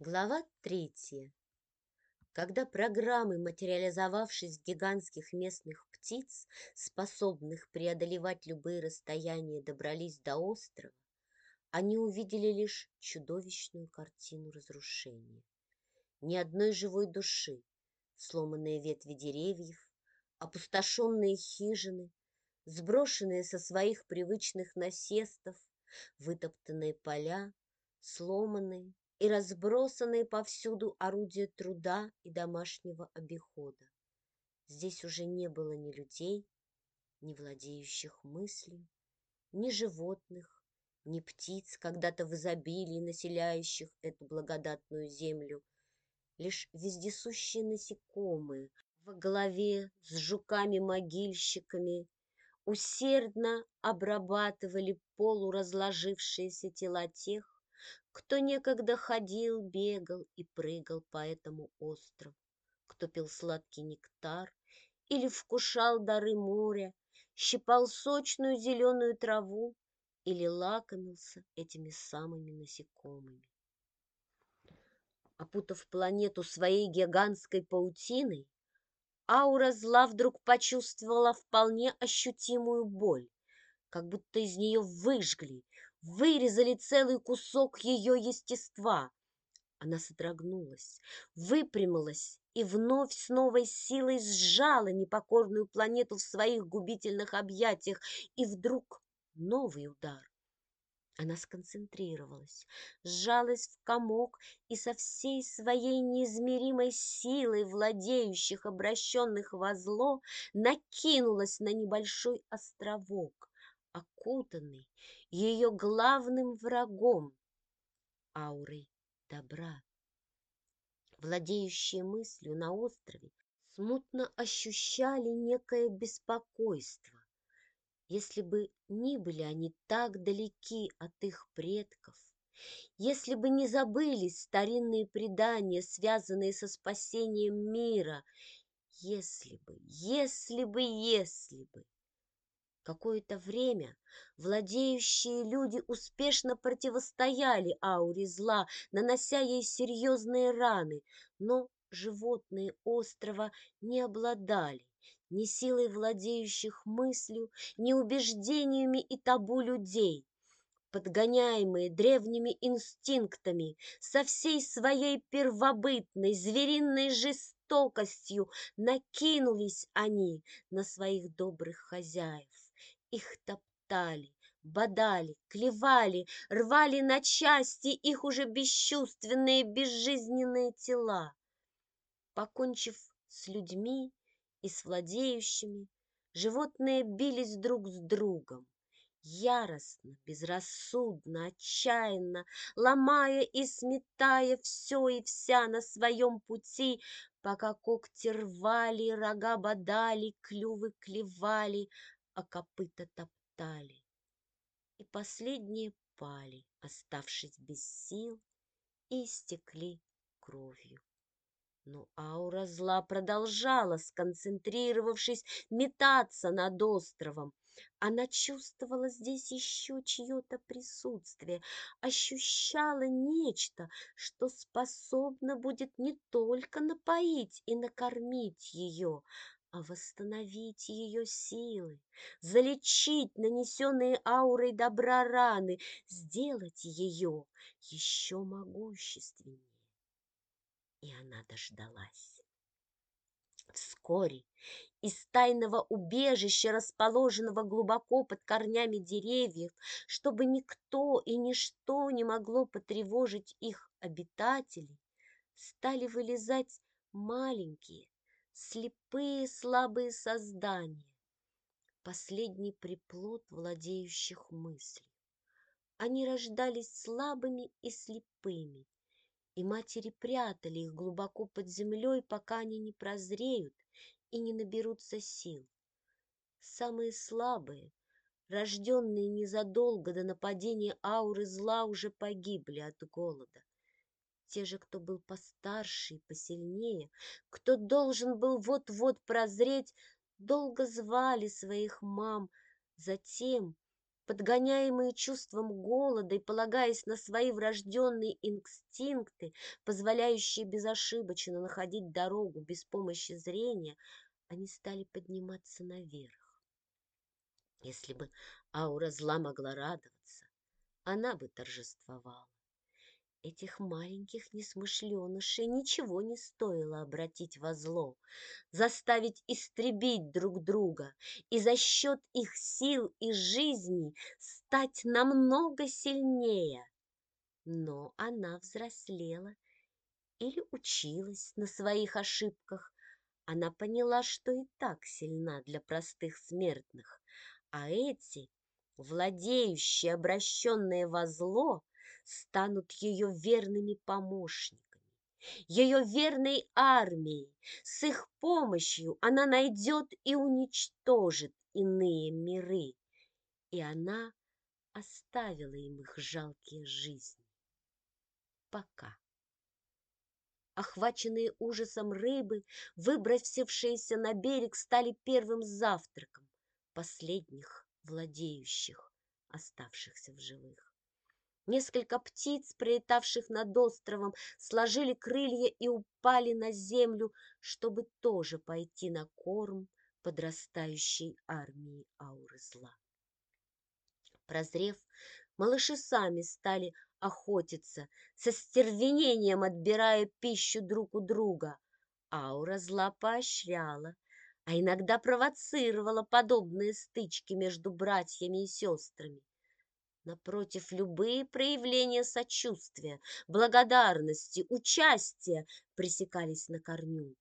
Глава третья. Когда программы, материализовавшись в гигантских местных птиц, способных преодолевать любые расстояния, добрались до острова, они увидели лишь чудовищную картину разрушения. Ни одной живой души, сломанные ветви деревьев, опустошенные хижины, сброшенные со своих привычных насестов, вытоптанные поля, сломанные и разбросанные повсюду орудия труда и домашнего обихода. Здесь уже не было ни людей, ни владеющих мыслью, ни животных, ни птиц, когда-то в изобилии населяющих эту благодатную землю, лишь вездесущие насекомые во главе с жуками-могильщиками усердно обрабатывали полуразложившиеся тела тех, кто некогда ходил, бегал и прыгал по этому острову, кто пил сладкий нектар или вкушал дары моря, щипал сочную зеленую траву или лакомился этими самыми насекомыми. Опутав планету своей гигантской паутиной, аура зла вдруг почувствовала вполне ощутимую боль, как будто из нее выжгли, вырезали целый кусок ее естества. Она содрогнулась, выпрямилась и вновь с новой силой сжала непокорную планету в своих губительных объятиях, и вдруг новый удар. Она сконцентрировалась, сжалась в комок и со всей своей неизмеримой силой владеющих, обращенных во зло, накинулась на небольшой островок, окутанный ее главным врагом – аурой добра. Владеющие мыслью на острове смутно ощущали некое беспокойство. Если бы ни были они так далеки от их предков, если бы не забылись старинные предания, связанные со спасением мира, если бы, если бы, если бы. Какое-то время владеющие люди успешно противостояли ауре зла, нанося ей серьезные раны, но животные острова не обладали ни силой владеющих мыслью, ни убеждениями и табу людей. Подгоняемые древними инстинктами, со всей своей первобытной звериной жестокостью накинулись они на своих добрых хозяев. Их топтали, бодали, клевали, рвали на части их уже бесчувственные, безжизненные тела. Покончив с людьми и с владеющими, животные бились друг с другом, яростно, безрассудно, отчаянно, ломая и сметая все и вся на своем пути, пока когти рвали, рога бодали, клювы клевали, а копыта топтали. И последние пали, оставшись без сил, и истекли кровью. Но аура зла продолжала, сконцентрировавшись, метаться над островом. Она чувствовала здесь еще чье-то присутствие, ощущала нечто, что способно будет не только напоить и накормить ее, а восстановить ее силы, залечить нанесенные аурой добра раны, сделать ее еще могущественнее. И она дождалась. Вскоре из тайного убежища, расположенного глубоко под корнями деревьев, чтобы никто и ничто не могло потревожить их обитателей, стали вылезать маленькие, слепые слабые создания, последний приплод владеющих мыслью. Они рождались слабыми и слепыми, и матери прятали их глубоко под землей, пока они не прозреют и не наберутся сил. Самые слабые, рожденные незадолго до нападения ауры зла, уже погибли от голода. Те же, кто был постарше и посильнее, кто должен был вот-вот прозреть, долго звали своих мам, затем, подгоняемые чувством голода и полагаясь на свои врожденные инстинкты, позволяющие безошибочно находить дорогу без помощи зрения, они стали подниматься наверх. Если бы аура зла могла радоваться, она бы торжествовала. Этих маленьких несмышленышей ничего не стоило обратить во зло, заставить истребить друг друга и за счет их сил и жизни стать намного сильнее. Но она взрослела или училась на своих ошибках. Она поняла, что и так сильна для простых смертных, а эти, владеющие, обращенные во зло, станут ее верными помощниками, ее верной армией. С их помощью она найдет и уничтожит иные миры, и она оставила им их жалкие жизни. Пока. Охваченные ужасом рыбы, выбросившиеся на берег, стали первым завтраком последних владеющих, оставшихся в живых. Несколько птиц, прилетавших над островом, сложили крылья и упали на землю, чтобы тоже пойти на корм подрастающей армии ауры зла. Прозрев, малыши сами стали охотиться, со стервенением отбирая пищу друг у друга. Аура зла поощряла, а иногда провоцировала подобные стычки между братьями и сестрами. Напротив, любые проявления сочувствия, благодарности, участия пресекались на корню.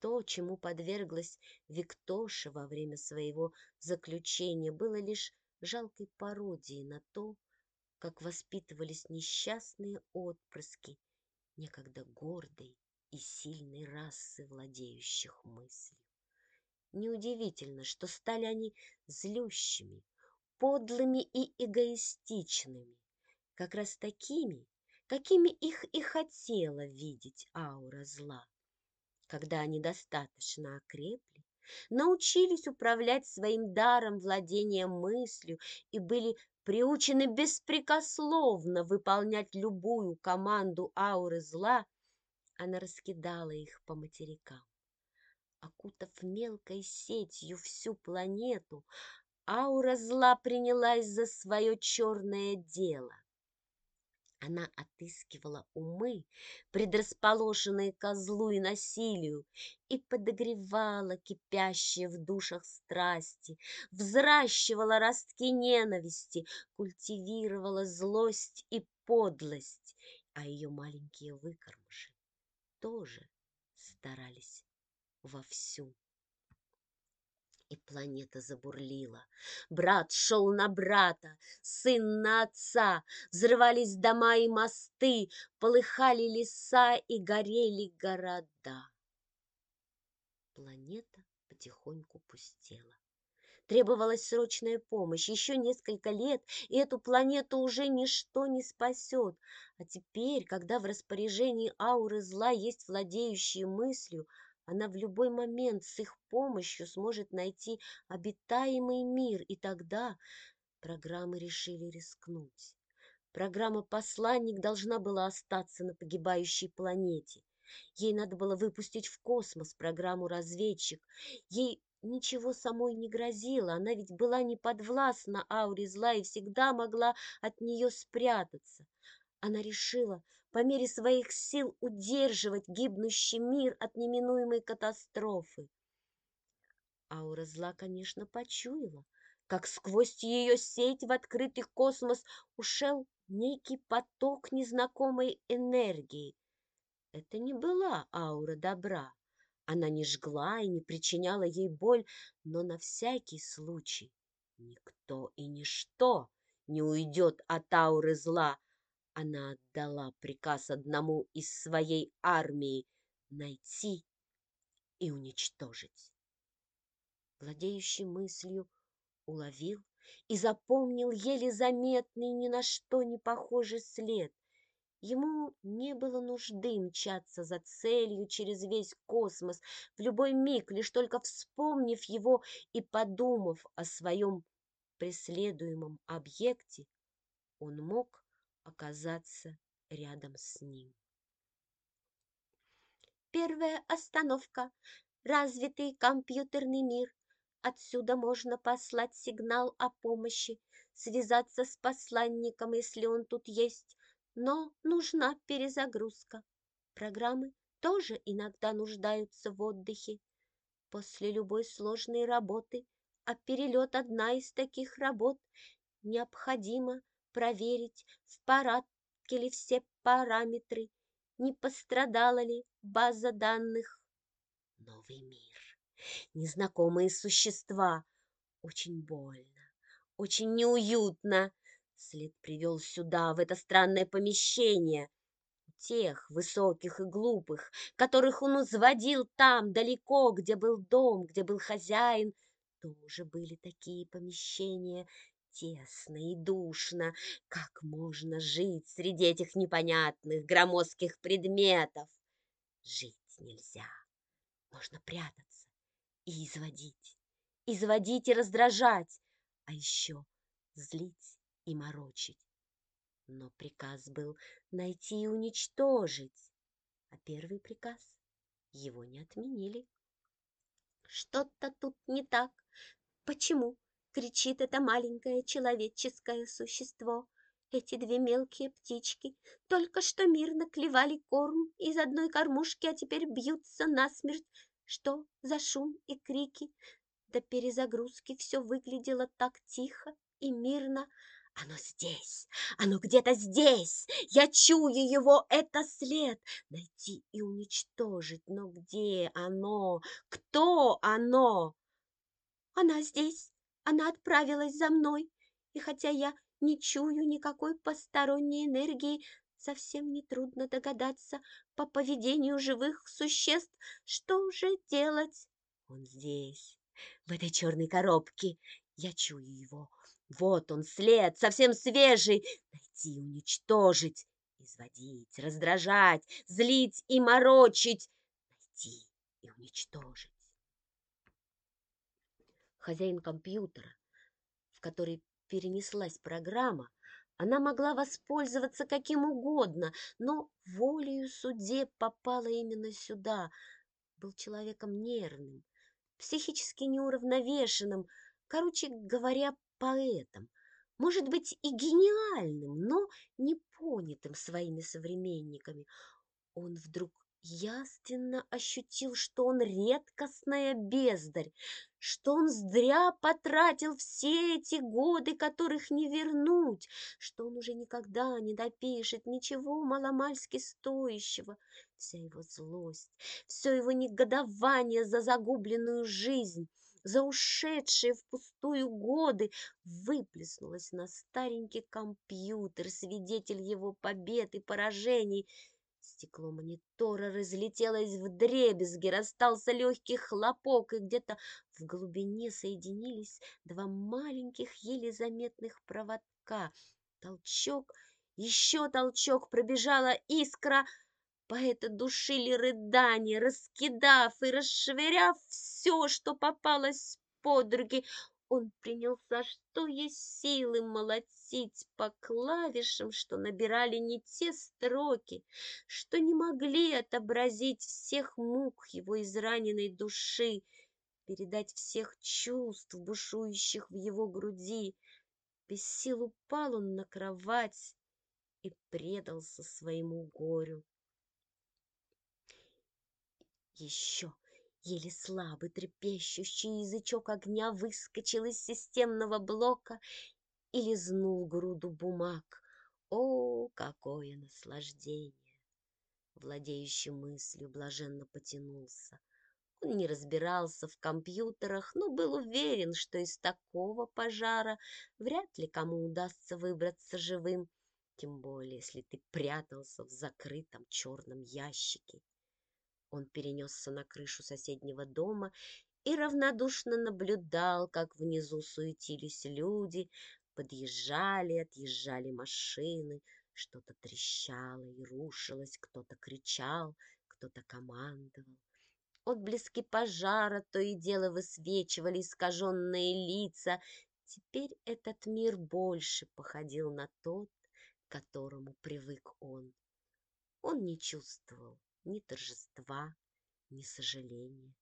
То, чему подверглась Виктоша во время своего заключения, было лишь жалкой пародией на то, как воспитывались несчастные отпрыски некогда гордой и сильной расы владеющих мыслью. Неудивительно, что стали они злющими, подлыми и эгоистичными, как раз такими, какими их и хотела видеть аура зла. Когда они достаточно окрепли, научились управлять своим даром владения мыслью и были приучены беспрекословно выполнять любую команду ауры зла, она раскидала их по материкам. Окутав мелкой сетью всю планету, Аура зла принялась за свое черное дело. Она отыскивала умы, предрасположенные козлу и насилию, и подогревала кипящие в душах страсти, взращивала ростки ненависти, культивировала злость и подлость, а ее маленькие выкормыши тоже старались вовсю и планета забурлила. Брат шел на брата, сын на отца, взрывались дома и мосты, полыхали леса и горели города. Планета потихоньку пустела. Требовалась срочная помощь. Еще несколько лет, и эту планету уже ничто не спасет. А теперь, когда в распоряжении ауры зла есть владеющие мыслью, она в любой момент с их помощью сможет найти обитаемый мир, и тогда программы решили рискнуть. Программа «Посланник» должна была остаться на погибающей планете. Ей надо было выпустить в космос программу «Разведчик». Ей ничего самой не грозило, она ведь была не подвластна ауре зла и всегда могла от нее спрятаться. Она решила, по мере своих сил удерживать гибнущий мир от неминуемой катастрофы. Аура зла, конечно, почуяла, как сквозь ее сеть в открытый космос ушел некий поток незнакомой энергии. Это не была аура добра. Она не жгла и не причиняла ей боль, но на всякий случай никто и ничто не уйдет от ауры зла, она отдала приказ одному из своей армии найти и уничтожить. Владеющий мыслью уловил и запомнил еле заметный ни на что не похожий след. Ему не было нужды мчаться за целью через весь космос в любой миг, лишь только вспомнив его и подумав о своем преследуемом объекте, он мог оказаться рядом с ним. Первая остановка – развитый компьютерный мир. Отсюда можно послать сигнал о помощи, связаться с посланником, если он тут есть, но нужна перезагрузка. Программы тоже иногда нуждаются в отдыхе. После любой сложной работы, а перелет одна из таких работ, необходимо проверить, в порядке ли все параметры, не пострадала ли база данных. Новый мир, незнакомые существа. Очень больно, очень неуютно. След привел сюда, в это странное помещение. Тех высоких и глупых, которых он узводил там, далеко, где был дом, где был хозяин, тоже были такие помещения, тесно и душно. Как можно жить среди этих непонятных громоздких предметов? Жить нельзя. Можно прятаться и изводить, изводить и раздражать, а еще злить и морочить. Но приказ был найти и уничтожить, а первый приказ его не отменили. Что-то тут не так. Почему? Кричит это маленькое человеческое существо. Эти две мелкие птички только что мирно клевали корм из одной кормушки, а теперь бьются насмерть. Что за шум и крики? До перезагрузки все выглядело так тихо и мирно. Оно здесь, оно где-то здесь. Я чую его, это след. Найти и уничтожить, но где оно? Кто оно? Она здесь, она отправилась за мной, и хотя я не чую никакой посторонней энергии, совсем нетрудно догадаться по поведению живых существ, что же делать. Он здесь, в этой черной коробке. Я чую его. Вот он след, совсем свежий. Найти, уничтожить, изводить, раздражать, злить и морочить. Найти и уничтожить хозяин компьютера, в который перенеслась программа, она могла воспользоваться каким угодно, но волею судеб попала именно сюда. Был человеком нервным, психически неуравновешенным, короче говоря, поэтом. Может быть и гениальным, но не понятым своими современниками. Он вдруг яственно ощутил, что он редкостная бездарь, что он зря потратил все эти годы, которых не вернуть, что он уже никогда не допишет ничего маломальски стоящего. Вся его злость, все его негодование за загубленную жизнь, за ушедшие впустую годы выплеснулось на старенький компьютер, свидетель его побед и поражений — Стекло монитора разлетелось в дребезги, расстался легкий хлопок, и где-то в глубине соединились два маленьких, еле заметных проводка. Толчок, еще толчок, пробежала искра. Поэта душили рыдания, раскидав и расшвыряв все, что попалось под руки. Он принялся, что есть силы, молотить по клавишам, что набирали не те строки, что не могли отобразить всех мук его израненной души, передать всех чувств, бушующих в его груди. Без сил упал он на кровать и предался своему горю. Еще Еле слабый трепещущий язычок огня выскочил из системного блока и лизнул груду бумаг. О, какое наслаждение! Владеющий мыслью блаженно потянулся. Он не разбирался в компьютерах, но был уверен, что из такого пожара вряд ли кому удастся выбраться живым, тем более если ты прятался в закрытом черном ящике. Он перенесся на крышу соседнего дома и равнодушно наблюдал, как внизу суетились люди, подъезжали, отъезжали машины, что-то трещало и рушилось, кто-то кричал, кто-то командовал. Отблески пожара то и дело высвечивали искаженные лица, Теперь этот мир больше походил на тот, к которому привык он. Он не чувствовал ни торжества, ни сожаления.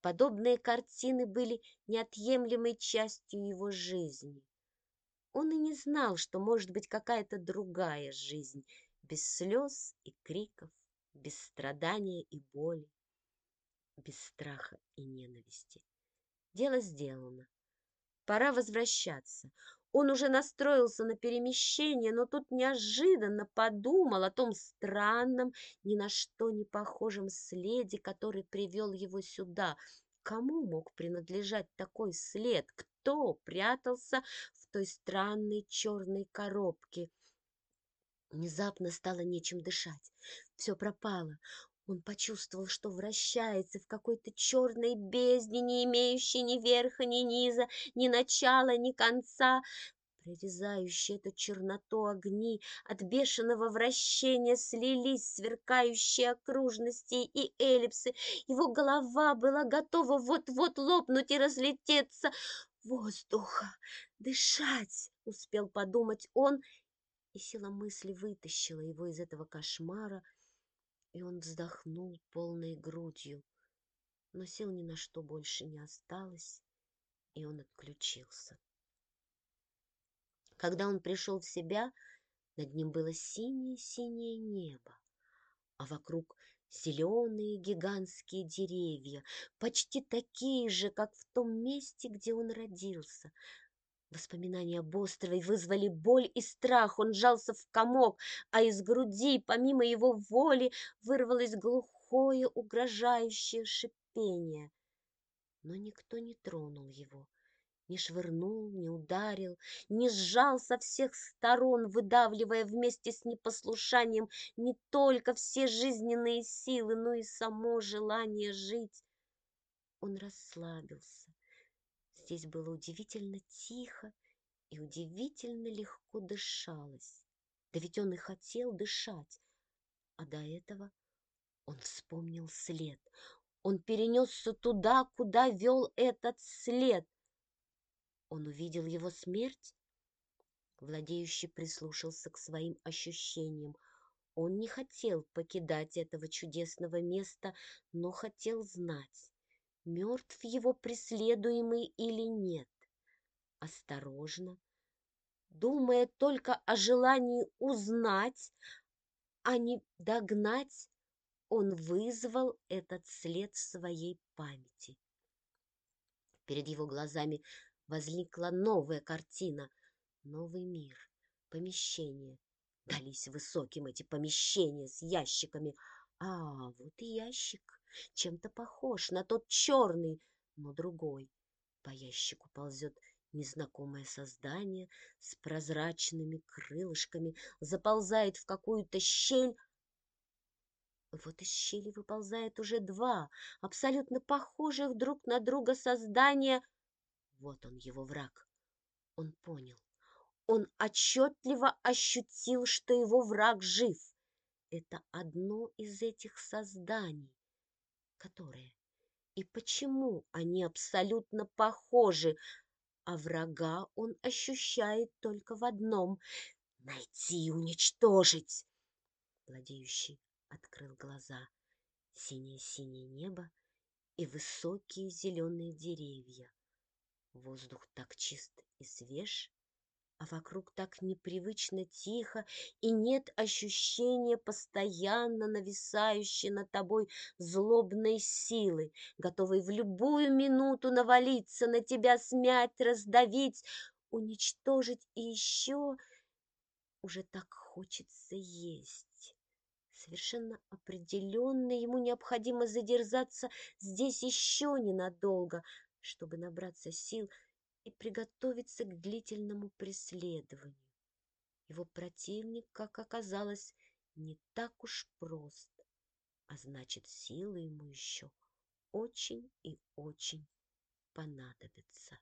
Подобные картины были неотъемлемой частью его жизни. Он и не знал, что может быть какая-то другая жизнь, без слез и криков, без страдания и боли, без страха и ненависти. Дело сделано. Пора возвращаться. Он уже настроился на перемещение, но тут неожиданно подумал о том странном, ни на что не похожем следе, который привел его сюда. Кому мог принадлежать такой след? Кто прятался в той странной черной коробке? Внезапно стало нечем дышать. Все пропало. Он почувствовал, что вращается в какой-то черной бездне, не имеющей ни верха, ни низа, ни начала, ни конца. Прорезающие эту черноту огни от бешеного вращения слились сверкающие окружности и эллипсы. Его голова была готова вот-вот лопнуть и разлететься. Воздуха, дышать, успел подумать он, и сила мысли вытащила его из этого кошмара, и он вздохнул полной грудью, но сил ни на что больше не осталось, и он отключился. Когда он пришел в себя, над ним было синее-синее небо, а вокруг зеленые гигантские деревья, почти такие же, как в том месте, где он родился. Воспоминания об острове вызвали боль и страх. Он сжался в комок, а из груди, помимо его воли, вырвалось глухое, угрожающее шипение. Но никто не тронул его, не швырнул, не ударил, не сжал со всех сторон, выдавливая вместе с непослушанием не только все жизненные силы, но и само желание жить. Он расслабился Здесь было удивительно тихо и удивительно легко дышалось. Да ведь он и хотел дышать. А до этого он вспомнил след. Он перенесся туда, куда вел этот след. Он увидел его смерть. Владеющий прислушался к своим ощущениям. Он не хотел покидать этого чудесного места, но хотел знать, мертв его преследуемый или нет. Осторожно, думая только о желании узнать, а не догнать, он вызвал этот след в своей памяти. Перед его глазами возникла новая картина, новый мир, помещение. Дались высоким эти помещения с ящиками. А, вот и ящик чем-то похож на тот черный, но другой. По ящику ползет незнакомое создание с прозрачными крылышками, заползает в какую-то щель. Вот из щели выползает уже два, абсолютно похожих друг на друга создания. Вот он, его враг. Он понял. Он отчетливо ощутил, что его враг жив. Это одно из этих созданий которые и почему они абсолютно похожи, а врага он ощущает только в одном — найти и уничтожить. Владеющий открыл глаза. Синее-синее небо и высокие зеленые деревья. Воздух так чист и свеж, а вокруг так непривычно тихо, и нет ощущения постоянно нависающей над тобой злобной силы, готовой в любую минуту навалиться на тебя, смять, раздавить, уничтожить и еще уже так хочется есть. Совершенно определенно ему необходимо задержаться здесь еще ненадолго, чтобы набраться сил и приготовиться к длительному преследованию. Его противник, как оказалось, не так уж прост, а значит, силы ему еще очень и очень понадобятся.